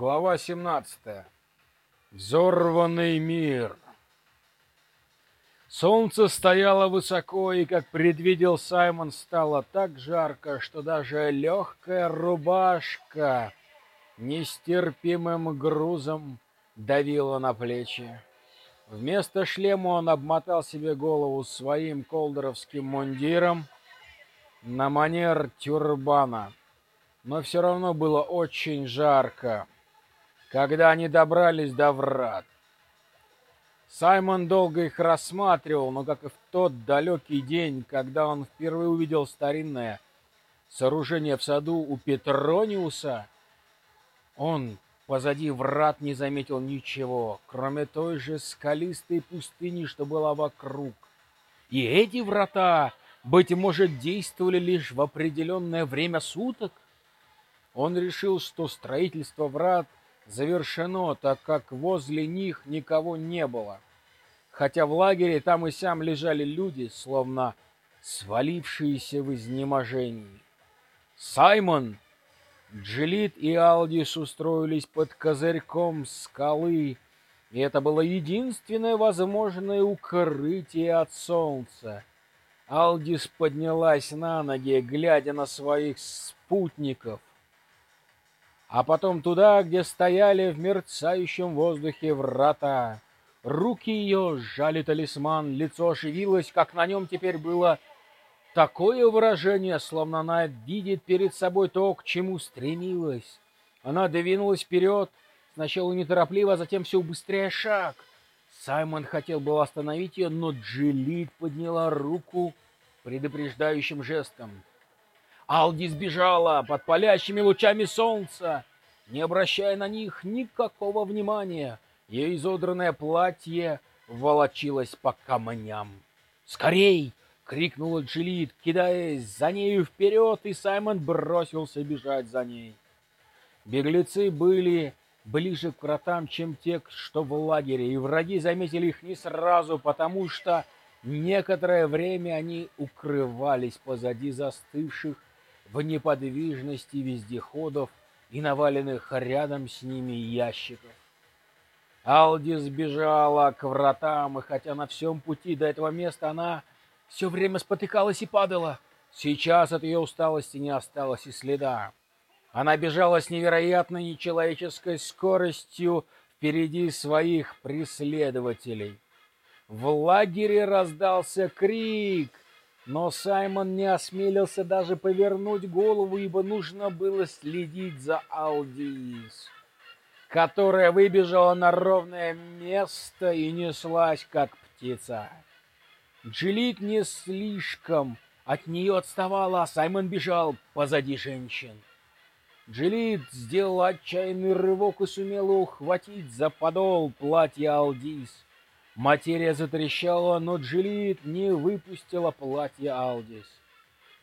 Глава 17. Взорванный мир. Солнце стояло высоко, и, как предвидел Саймон, стало так жарко, что даже легкая рубашка нестерпимым грузом давила на плечи. Вместо шлема он обмотал себе голову своим колдеровским мундиром на манер тюрбана. Но все равно было очень жарко когда они добрались до врат. Саймон долго их рассматривал, но как и в тот далекий день, когда он впервые увидел старинное сооружение в саду у Петрониуса, он позади врат не заметил ничего, кроме той же скалистой пустыни, что была вокруг. И эти врата, быть может, действовали лишь в определенное время суток. Он решил, что строительство врат завершено, так как возле них никого не было. Хотя в лагере там и сям лежали люди, словно свалившиеся в изнеможении. Саймон, Джилит и Алдис устроились под козырьком скалы, и это было единственное возможное укрытие от солнца. Алдис поднялась на ноги, глядя на своих спутников а потом туда, где стояли в мерцающем воздухе врата. Руки ее сжали талисман, лицо оживилось, как на нем теперь было такое выражение, словно она видит перед собой то, к чему стремилась. Она двинулась вперед, сначала неторопливо, а затем все быстрее шаг. Саймон хотел было остановить ее, но Джилит подняла руку предупреждающим жестом. Алди сбежала под палящими лучами солнца, не обращая на них никакого внимания. Ее изодранное платье волочилось по камням. «Скорей!» — крикнула Джилит, кидаясь за нею вперед, и Саймон бросился бежать за ней. Беглецы были ближе к вратам, чем те, что в лагере, и враги заметили их не сразу, потому что некоторое время они укрывались позади застывших в неподвижности вездеходов и наваленных рядом с ними ящиков. Алди сбежала к вратам, и хотя на всем пути до этого места она все время спотыкалась и падала, сейчас от ее усталости не осталось и следа. Она бежала с невероятной нечеловеческой скоростью впереди своих преследователей. В лагере раздался крик — но Саймон не осмелился даже повернуть голову, ибо нужно было следить за Алдиис, которая выбежала на ровное место и неслась, как птица. Джилит не слишком от нее отставала, а Саймон бежал позади женщин. Джилит сделал отчаянный рывок и сумела ухватить за подол платья Алдис. Материя затрещала, но Джилит не выпустила платье Алдис,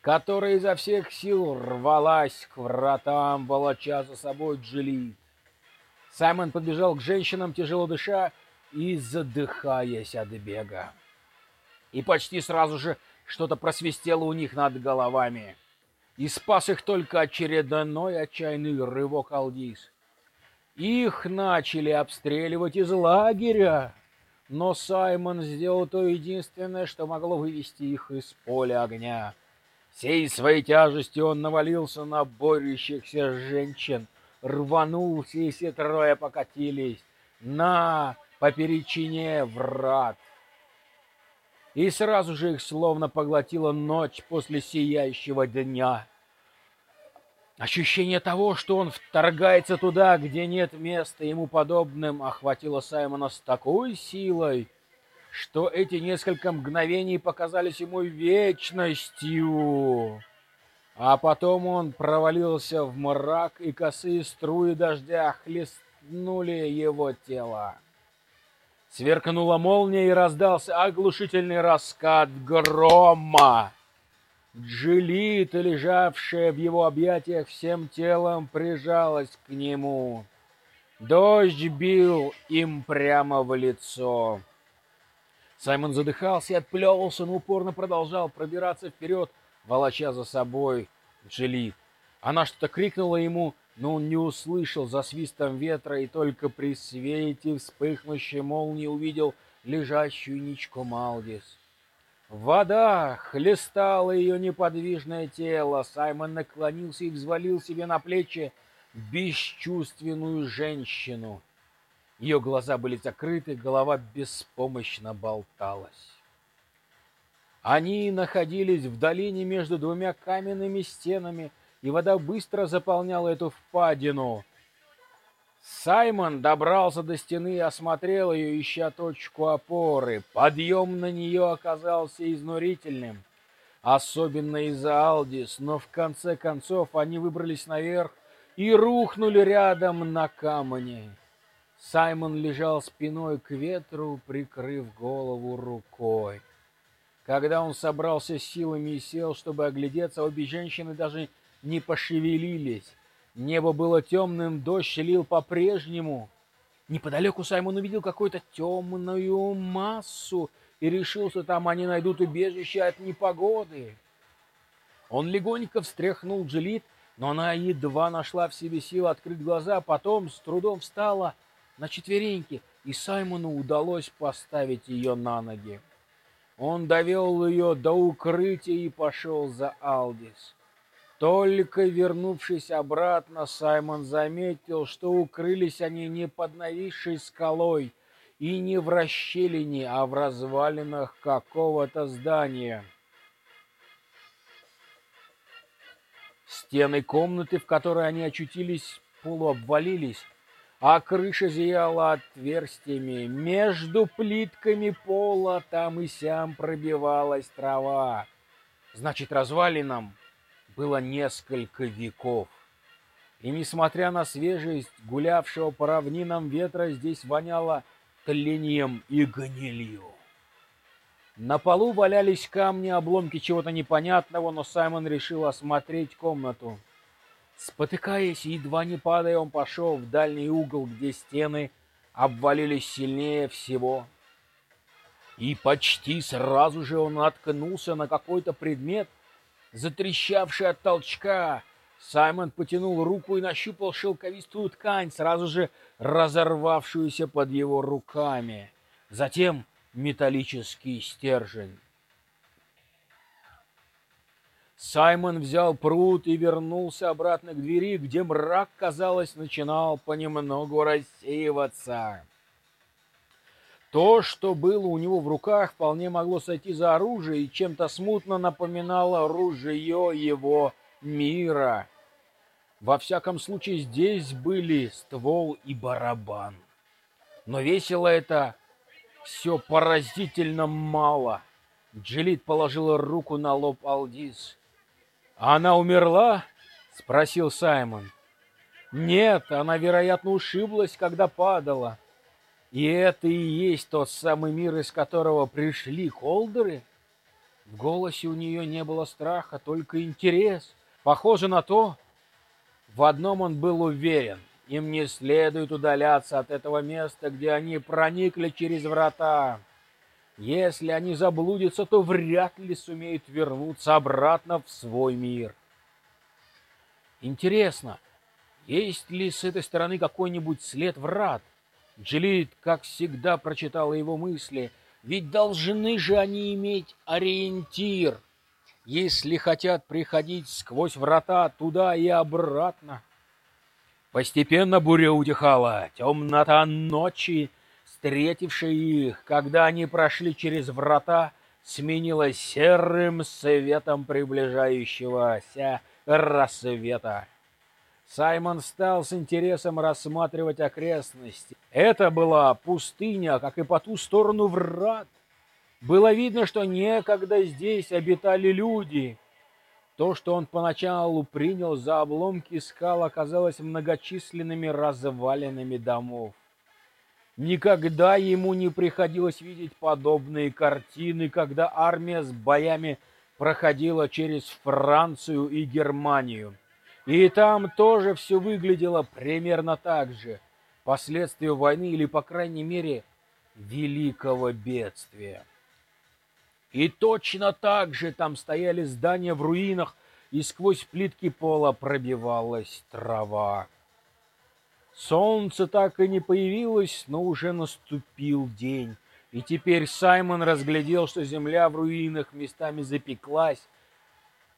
которая изо всех сил рвалась к вратам, волоча за собой Джилит. Саймон подбежал к женщинам, тяжело дыша и задыхаясь от бега. И почти сразу же что-то просвистело у них над головами. И спас их только очередной отчаянный рывок Алдис. Их начали обстреливать из лагеря. Но Саймон сделал то единственное, что могло вывести их из поля огня. Всей своей тяжестью он навалился на борющихся женщин, рванулся, и все трое покатились на поперечине врат. И сразу же их словно поглотила ночь после сияющего дня. Ощущение того, что он вторгается туда, где нет места ему подобным, охватило Саймона с такой силой, что эти несколько мгновений показались ему вечностью. А потом он провалился в мрак, и косые струи дождя хлестнули его тело. Сверкнула молния, и раздался оглушительный раскат грома. Джилита, лежавшая в его объятиях всем телом, прижалась к нему. Дождь бил им прямо в лицо. Саймон задыхался и отплевывался, но упорно продолжал пробираться вперед, волоча за собой Джилит. Она что-то крикнула ему, но он не услышал за свистом ветра и только при свете вспыхнущей молнии увидел лежащую ничку Малдис. Вода хлестала ее неподвижное тело. Саймон наклонился и взвалил себе на плечи бесчувственную женщину. Ее глаза были закрыты, голова беспомощно болталась. Они находились в долине между двумя каменными стенами, и вода быстро заполняла эту впадину. Саймон добрался до стены и осмотрел ее, ища точку опоры. Подъем на нее оказался изнурительным, особенно из-за Алдис, но в конце концов они выбрались наверх и рухнули рядом на камне. Саймон лежал спиной к ветру, прикрыв голову рукой. Когда он собрался силами и сел, чтобы оглядеться, обе женщины даже не пошевелились. Небо было темным, дождь лил по-прежнему. Неподалеку Саймон увидел какую-то темную массу и решил, что там они найдут убежище от непогоды. Он легонько встряхнул Джилит, но она едва нашла в себе силы открыть глаза, потом с трудом встала на четвереньки, и Саймону удалось поставить ее на ноги. Он довел ее до укрытия и пошел за Алдис. Только вернувшись обратно, Саймон заметил, что укрылись они не под нависшей скалой и не в расщелине, а в развалинах какого-то здания. Стены комнаты, в которой они очутились, полуобвалились, а крыша зияла отверстиями. Между плитками пола там и сям пробивалась трава. Значит, развалинам было несколько веков. И несмотря на свежесть гулявшего по равнинам ветра, здесь воняло тлением и гнилью. На полу валялись камни, обломки чего-то непонятного, но Саймон решил осмотреть комнату. Спотыкаясь и едва не падая, он пошел в дальний угол, где стены обвалились сильнее всего. И почти сразу же он наткнулся на какой-то предмет, затрещавший от толчка. Саймон потянул руку и нащупал шелковистую ткань, сразу же разорвавшуюся под его руками. Затем металлический стержень. Саймон взял пруд и вернулся обратно к двери, где мрак, казалось, начинал понемногу рассеиваться. То, что было у него в руках, вполне могло сойти за оружие и чем-то смутно напоминало ружье его мира. Во всяком случае, здесь были ствол и барабан. Но весело это все поразительно мало. Джилит положила руку на лоб Алдис. «Она умерла?» — спросил Саймон. «Нет, она, вероятно, ушиблась, когда падала. И это и есть тот самый мир, из которого пришли холдеры?» В голосе у нее не было страха, только интерес. Похоже на то, в одном он был уверен. Им не следует удаляться от этого места, где они проникли через врата. Если они заблудятся, то вряд ли сумеют вернуться обратно в свой мир. Интересно, есть ли с этой стороны какой-нибудь след врат? Джилит, как всегда, прочитала его мысли. Ведь должны же они иметь ориентир, если хотят приходить сквозь врата туда и обратно. Постепенно буря утихала, темнота ночи встретившая их, когда они прошли через врата, сменилась серым светом приближающегося рассвета. Саймон стал с интересом рассматривать окрестности. Это была пустыня, как и по ту сторону врат. Было видно, что некогда здесь обитали люди. То, что он поначалу принял за обломки скал, оказалось многочисленными развалинами домов. Никогда ему не приходилось видеть подобные картины, когда армия с боями проходила через Францию и Германию. И там тоже все выглядело примерно так же. Последствия войны или, по крайней мере, великого бедствия. И точно так же там стояли здания в руинах, и сквозь плитки пола пробивалась трава. Солнце так и не появилось, но уже наступил день. И теперь Саймон разглядел, что земля в руинах местами запеклась,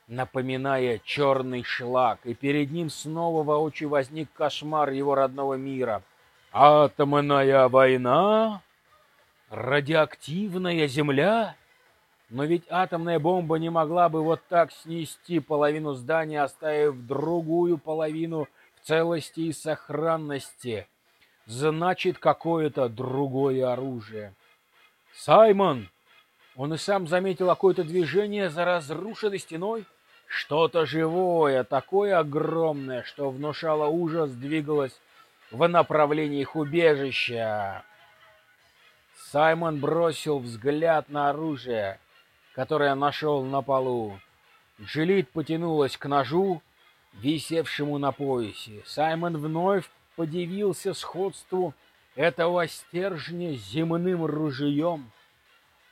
напоминая черный шлак, и перед ним снова воочию возник кошмар его родного мира. Атомная война? Радиоактивная земля? Но ведь атомная бомба не могла бы вот так снести половину здания, оставив другую половину в целости и сохранности. Значит, какое-то другое оружие. «Саймон!» Он и сам заметил какое-то движение за разрушенной стеной. Что-то живое, такое огромное, что внушало ужас, двигалось в направлении их убежища. Саймон бросил взгляд на оружие которое нашел на полу. Джилит потянулась к ножу, висевшему на поясе. Саймон вновь подивился сходству этого стержня с земным ружьем.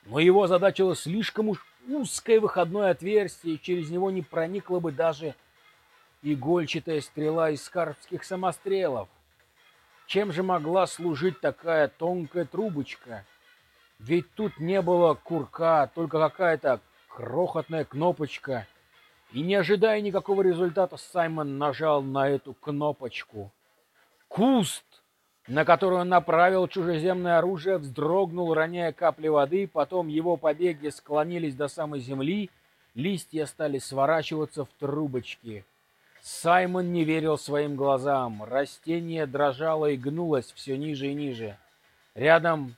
Но его задачило слишком уж узкое выходное отверстие, и через него не проникла бы даже игольчатая стрела из карпских самострелов. Чем же могла служить такая тонкая трубочка — ведь тут не было курка, только какая-то крохотная кнопочка. И не ожидая никакого результата, Саймон нажал на эту кнопочку. Куст, на который он направил чужеземное оружие, вздрогнул, роняя капли воды, потом его побеги склонились до самой земли, листья стали сворачиваться в трубочки. Саймон не верил своим глазам. Растение дрожало и гнулось все ниже и ниже. Рядом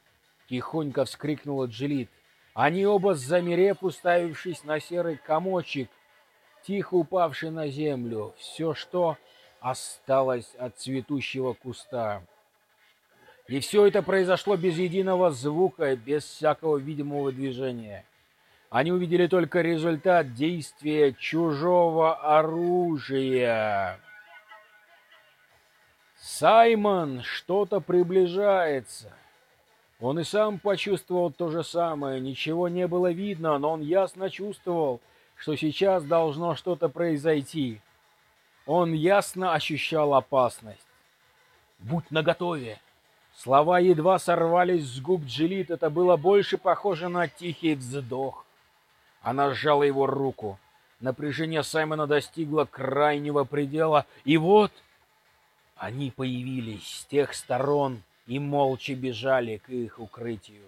Тихонько вскрикнула Джилит. Они оба, замерев, уставившись на серый комочек, тихо упавший на землю, все, что осталось от цветущего куста. И все это произошло без единого звука, без всякого видимого движения. Они увидели только результат действия чужого оружия. «Саймон, что-то приближается!» Он и сам почувствовал то же самое. Ничего не было видно, но он ясно чувствовал, что сейчас должно что-то произойти. Он ясно ощущал опасность. «Будь наготове!» Слова едва сорвались с губ Джилит. Это было больше похоже на тихий вздох. Она сжала его руку. Напряжение Саймона достигло крайнего предела. И вот они появились с тех сторон, и молча бежали к их укрытию.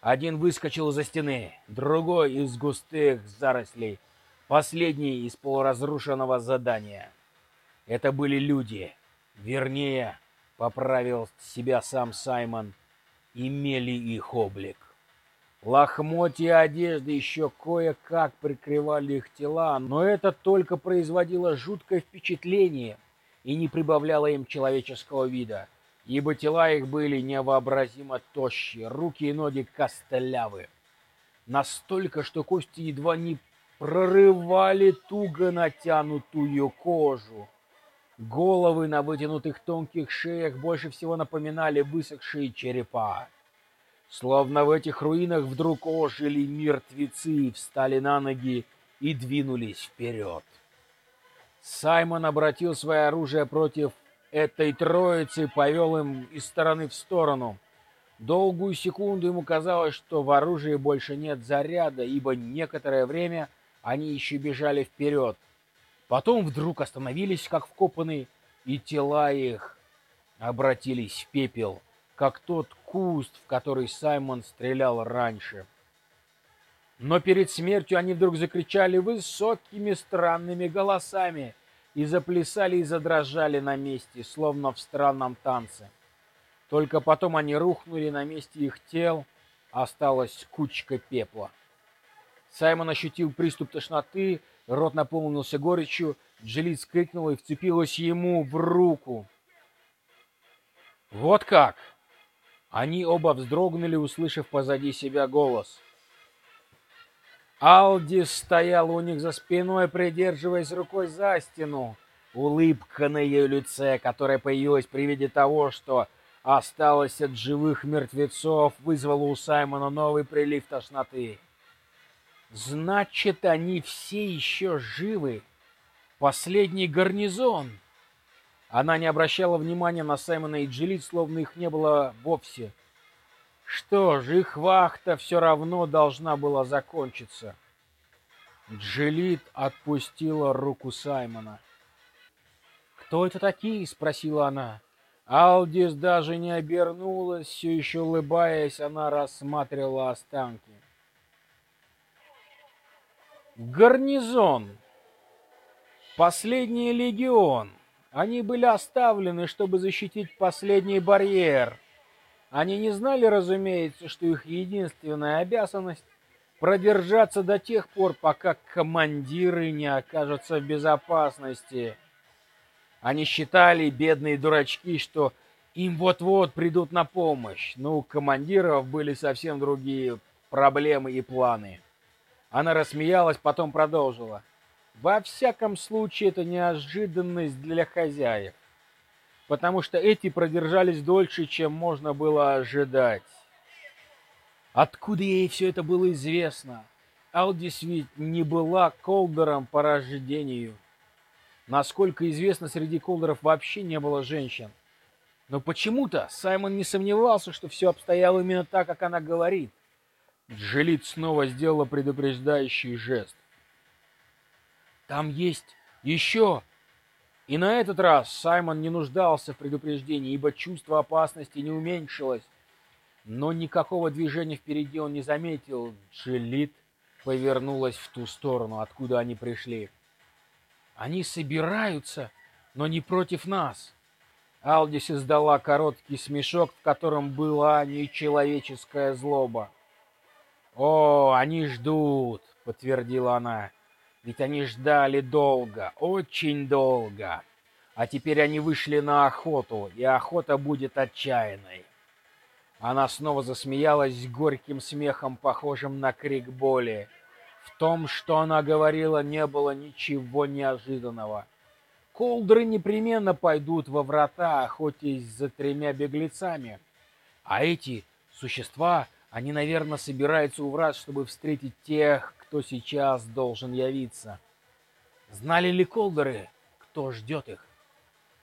Один выскочил за стены, другой из густых зарослей, последний из полуразрушенного задания. Это были люди, вернее, поправил себя сам Саймон, имели их облик. Лохмотья одежды еще кое-как прикрывали их тела, но это только производило жуткое впечатление и не прибавляло им человеческого вида ибо тела их были невообразимо тощие, руки и ноги костлявы. Настолько, что кости едва не прорывали туго натянутую кожу. Головы на вытянутых тонких шеях больше всего напоминали высохшие черепа. Словно в этих руинах вдруг ожили мертвецы, встали на ноги и двинулись вперед. Саймон обратил свое оружие против этой троицы повел им из стороны в сторону. Долгую секунду ему казалось, что в оружии больше нет заряда, ибо некоторое время они еще бежали вперед. Потом вдруг остановились, как вкопанные, и тела их обратились в пепел, как тот куст, в который Саймон стрелял раньше. Но перед смертью они вдруг закричали высокими странными голосами — и заплясали и задрожали на месте, словно в странном танце. Только потом они рухнули на месте их тел, осталась кучка пепла. Саймон ощутил приступ тошноты, рот наполнился горечью, Джилит скрикнула и вцепилась ему в руку. «Вот как!» Они оба вздрогнули, услышав позади себя голос. Алдис стоял у них за спиной, придерживаясь рукой за стену. Улыбка на ее лице, которая появилась при виде того, что осталось от живых мертвецов, вызвала у Саймона новый прилив тошноты. Значит, они все еще живы. Последний гарнизон. Она не обращала внимания на Саймона и Джилит, словно их не было вовсе. Что ж, их вахта все равно должна была закончиться. Джилит отпустила руку Саймона. «Кто это такие?» — спросила она. Алдис даже не обернулась, все еще улыбаясь, она рассматривала останки. Гарнизон. Последний легион. Они были оставлены, чтобы защитить последний барьер. Они не знали, разумеется, что их единственная обязанность продержаться до тех пор, пока командиры не окажутся в безопасности. Они считали, бедные дурачки, что им вот-вот придут на помощь, но у командиров были совсем другие проблемы и планы. Она рассмеялась, потом продолжила. Во всяком случае, это неожиданность для хозяев, потому что эти продержались дольше, чем можно было ожидать. Откуда ей все это было известно? Алдис ведь не была колдером по рождению. Насколько известно, среди колдеров вообще не было женщин. Но почему-то Саймон не сомневался, что все обстояло именно так, как она говорит. Джилит снова сделала предупреждающий жест. Там есть еще. И на этот раз Саймон не нуждался в предупреждении, ибо чувство опасности не уменьшилось. Но никакого движения впереди он не заметил. Джилит повернулась в ту сторону, откуда они пришли. Они собираются, но не против нас. Алдис издала короткий смешок, в котором была нечеловеческая злоба. «О, они ждут!» — подтвердила она. Ведь они ждали долго, очень долго. А теперь они вышли на охоту, и охота будет отчаянной. Она снова засмеялась горьким смехом, похожим на крик боли. В том, что она говорила, не было ничего неожиданного. Колдры непременно пойдут во врата, охотясь за тремя беглецами. А эти существа, они, наверное, собираются у врат, чтобы встретить тех, кто сейчас должен явиться. Знали ли колдеры, кто ждет их?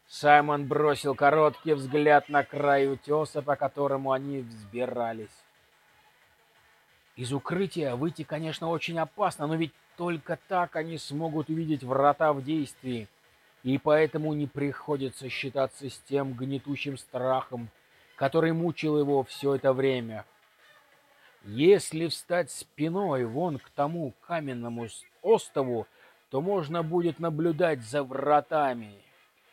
Саймон бросил короткий взгляд на край утеса, по которому они взбирались. Из укрытия выйти, конечно, очень опасно, но ведь только так они смогут увидеть врата в действии, и поэтому не приходится считаться с тем гнетущим страхом, который мучил его все это время. Если встать спиной вон к тому каменному острову, то можно будет наблюдать за вратами.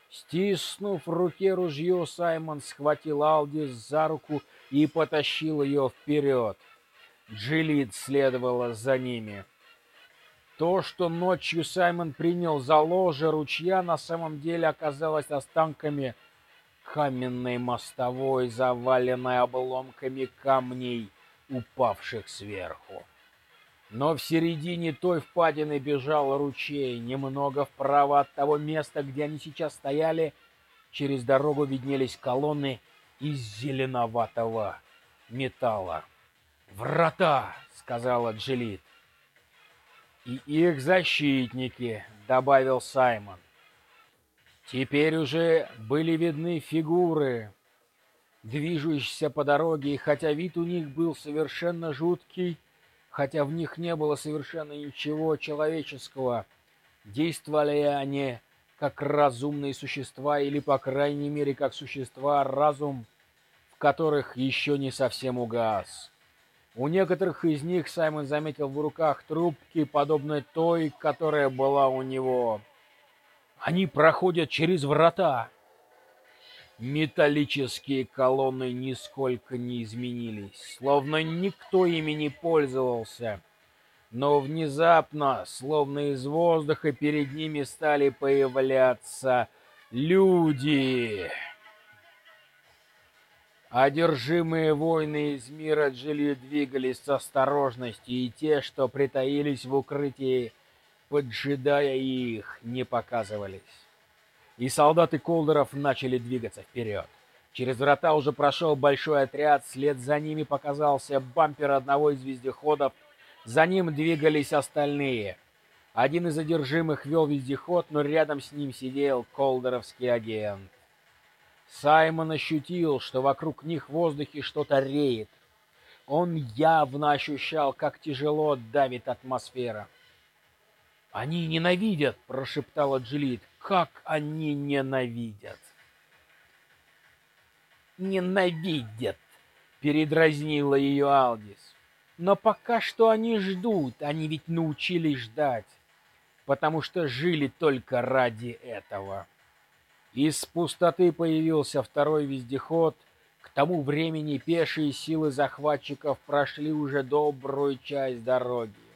Стиснув в руке ружье, Саймон схватил Алдис за руку и потащил ее вперед. Джилит следовала за ними. То, что ночью Саймон принял за ложе ручья, на самом деле оказалось останками каменной мостовой, заваленной обломками камней упавших сверху. Но в середине той впадины бежал ручей, немного вправо от того места, где они сейчас стояли, через дорогу виднелись колонны из зеленоватого металла. «Врата!» — сказала Джилит. «И их защитники», — добавил Саймон. Теперь уже были видны фигуры, движущиеся по дороге, и хотя вид у них был совершенно жуткий, хотя в них не было совершенно ничего человеческого, действовали они как разумные существа или, по крайней мере, как существа, разум в которых еще не совсем угас. У некоторых из них Саймон заметил в руках трубки, подобной той, которая была у него. Они проходят через врата, Металлические колонны нисколько не изменились, словно никто ими не пользовался. Но внезапно, словно из воздуха, перед ними стали появляться люди. Одержимые войны из мира Джили двигались с осторожностью, и те, что притаились в укрытии, поджидая их, не показывались и солдаты Колдеров начали двигаться вперед. Через врата уже прошел большой отряд, вслед за ними показался бампер одного из вездеходов, за ним двигались остальные. Один из задержимых вел вездеход, но рядом с ним сидел колдеровский агент. Саймон ощутил, что вокруг них в воздухе что-то реет. Он явно ощущал, как тяжело давит атмосфера. «Они ненавидят!» — прошептала Джилит. «Как они ненавидят!» «Ненавидят!» — передразнила ее Алдис. «Но пока что они ждут, они ведь научились ждать, потому что жили только ради этого». Из пустоты появился второй вездеход. К тому времени пешие силы захватчиков прошли уже добрую часть дороги.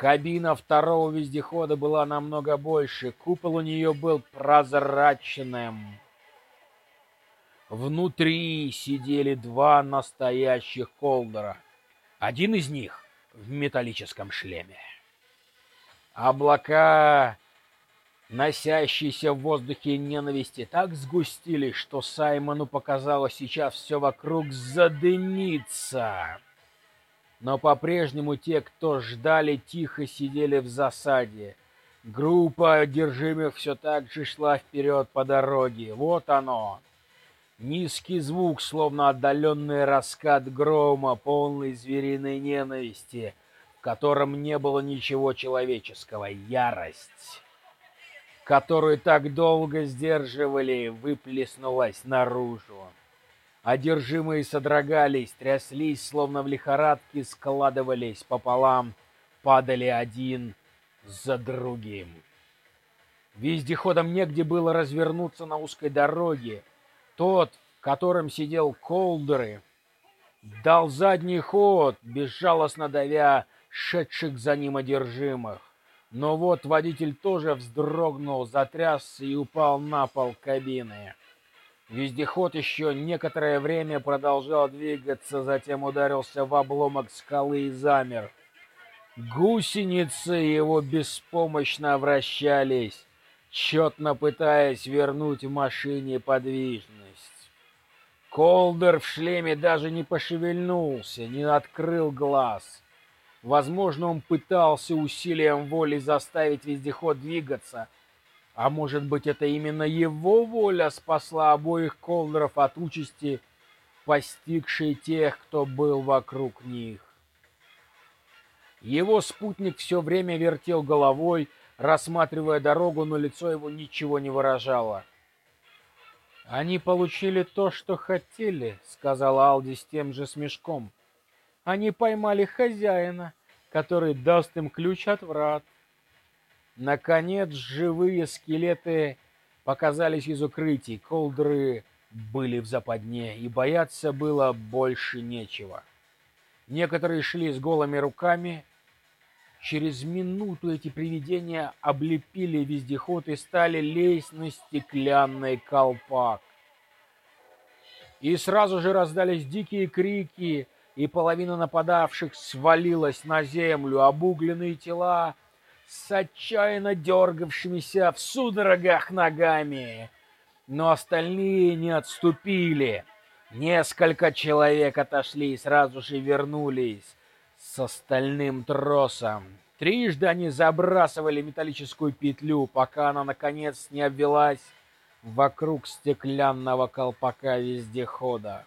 Кабина второго вездехода была намного больше, купол у нее был прозрачным. Внутри сидели два настоящих колдера. Один из них в металлическом шлеме. Облака, носящиеся в воздухе ненависти, так сгустились, что Саймону показалось сейчас все вокруг задымится но по-прежнему те, кто ждали, тихо сидели в засаде. Группа одержимых все так же шла вперед по дороге. Вот оно. Низкий звук, словно отдаленный раскат грома, полный звериной ненависти, в котором не было ничего человеческого. Ярость, которую так долго сдерживали, выплеснулась наружу. Одержимые содрогались, тряслись, словно в лихорадке складывались пополам, падали один за другим. Вездеходам негде было развернуться на узкой дороге. Тот, в котором сидел Колдеры, дал задний ход, безжалостно давя шедших за ним одержимых. Но вот водитель тоже вздрогнул, затрясся и упал на пол кабины. Вездеход еще некоторое время продолжал двигаться, затем ударился в обломок скалы и замер. Гусеницы его беспомощно вращались, тщетно пытаясь вернуть машине подвижность. Колдер в шлеме даже не пошевельнулся, не открыл глаз. Возможно, он пытался усилием воли заставить вездеход двигаться — а может быть, это именно его воля спасла обоих Колдеров от участи, постигшей тех, кто был вокруг них. Его спутник все время вертел головой, рассматривая дорогу, но лицо его ничего не выражало. «Они получили то, что хотели», — сказал Алди с тем же смешком. «Они поймали хозяина, который даст им ключ от врат. Наконец, живые скелеты показались из укрытий. Колдры были в западне, и бояться было больше нечего. Некоторые шли с голыми руками. Через минуту эти привидения облепили вездеход и стали лезть на стеклянный колпак. И сразу же раздались дикие крики, и половина нападавших свалилась на землю. Обугленные тела с отчаянно дергавшимися в судорогах ногами. Но остальные не отступили. Несколько человек отошли и сразу же вернулись с остальным тросом. Трижды они забрасывали металлическую петлю, пока она, наконец, не обвелась вокруг стеклянного колпака вездехода.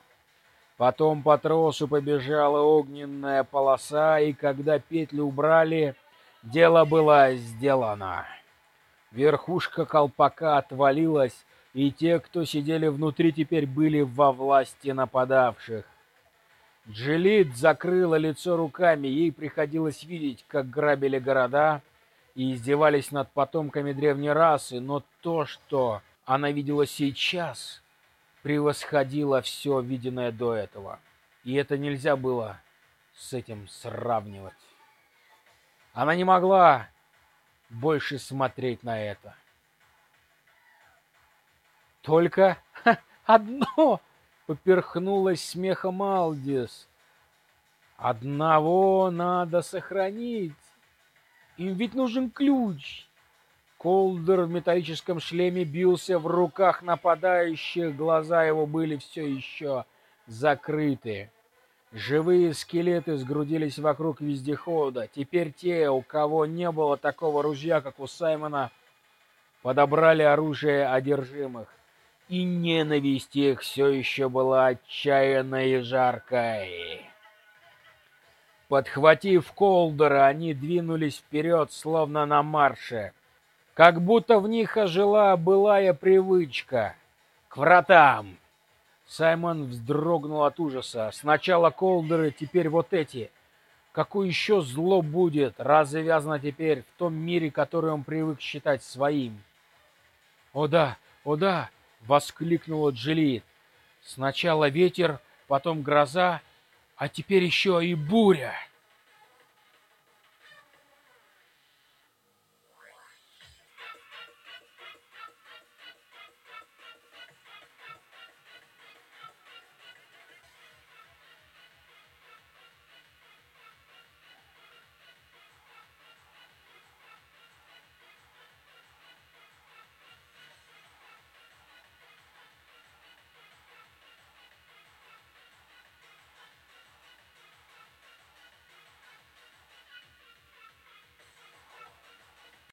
Потом по тросу побежала огненная полоса, и когда петлю убрали, Дело было сделано. Верхушка колпака отвалилась, и те, кто сидели внутри, теперь были во власти нападавших. Джилит закрыла лицо руками, ей приходилось видеть, как грабили города и издевались над потомками древней расы, но то, что она видела сейчас, превосходило все виденное до этого. И это нельзя было с этим сравнивать. Она не могла больше смотреть на это. Только одно поперхнулась смехом Алдис. Одного надо сохранить. Им ведь нужен ключ. Колдер в металлическом шлеме бился в руках нападающих, глаза его были все еще закрыты. Живые скелеты сгрудились вокруг вездехода. Теперь те, у кого не было такого ружья, как у Саймона, подобрали оружие одержимых. И ненависть их все еще была отчаянной и жаркой. Подхватив Колдера, они двинулись вперед, словно на марше. Как будто в них ожила былая привычка. К вратам! Саймон вздрогнул от ужаса. Сначала колдеры, теперь вот эти. Какое еще зло будет, развязано теперь в том мире, который он привык считать своим? «О да, о да!» — воскликнула Джилит. «Сначала ветер, потом гроза, а теперь еще и буря!»